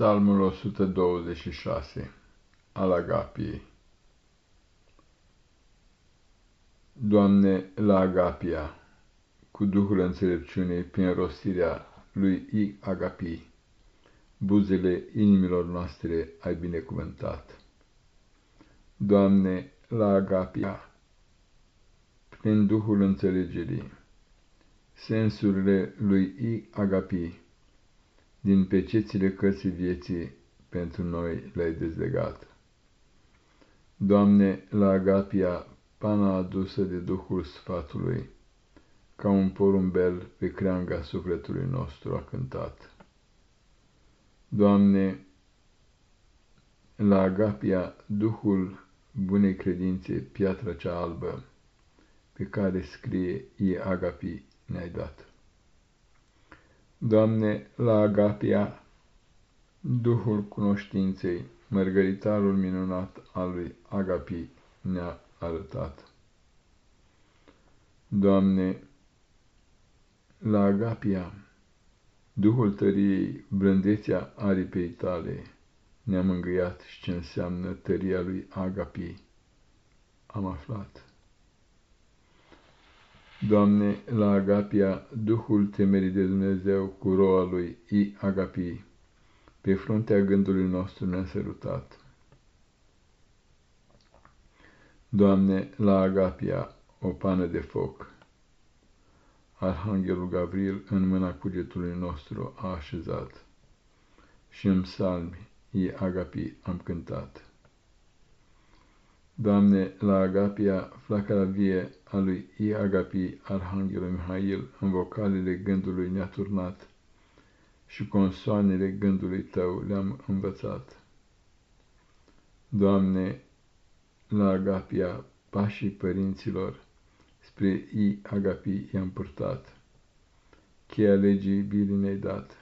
Psalmul 126 al Agapiei Doamne, la Agapia, cu Duhul înțelepciunei, prin rostirea lui I. Agapii, buzele inimilor noastre ai binecuvântat. Doamne, la Agapia, prin Duhul înțelegerii, sensurile lui I. Agapii, din pecețile cărții vieții pentru noi le-ai dezlegat. Doamne, la Agapia, pana adusă de Duhul Sfatului, ca un porumbel pe creanga sufletului nostru a cântat. Doamne, la Agapia, Duhul bunei credințe, piatra cea albă, pe care scrie e Agapi, ne-ai dat. Doamne, la Agapia, Duhul cunoștinței, mărgăritarul minunat al lui Agapi ne-a arătat. Doamne, la Agapia, Duhul tăriei, blândețea aripei tale, ne-a mângâiat și ce înseamnă tăria lui Agapi, am aflat. Doamne, la Agapia, Duhul temerii de Dumnezeu cu roa lui I. Agapii, pe fruntea gândului nostru ne-a sărutat. Doamne, la Agapia, o pană de foc, Arhanghelul Gavril în mâna cugetului nostru a așezat și în psalmi I. Agapii am cântat. Doamne, la Agapia, flacăra vie a lui I. Agapii, Arhanghelul Mihail, în vocalele gândului ne-a turnat și consoanele gândului Tău le-am învățat. Doamne, la Agapia, pașii părinților, spre I. Agapii i-am purtat, cheia legii bili ne-ai dat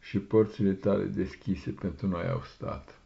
și porțile tale deschise pentru noi au stat.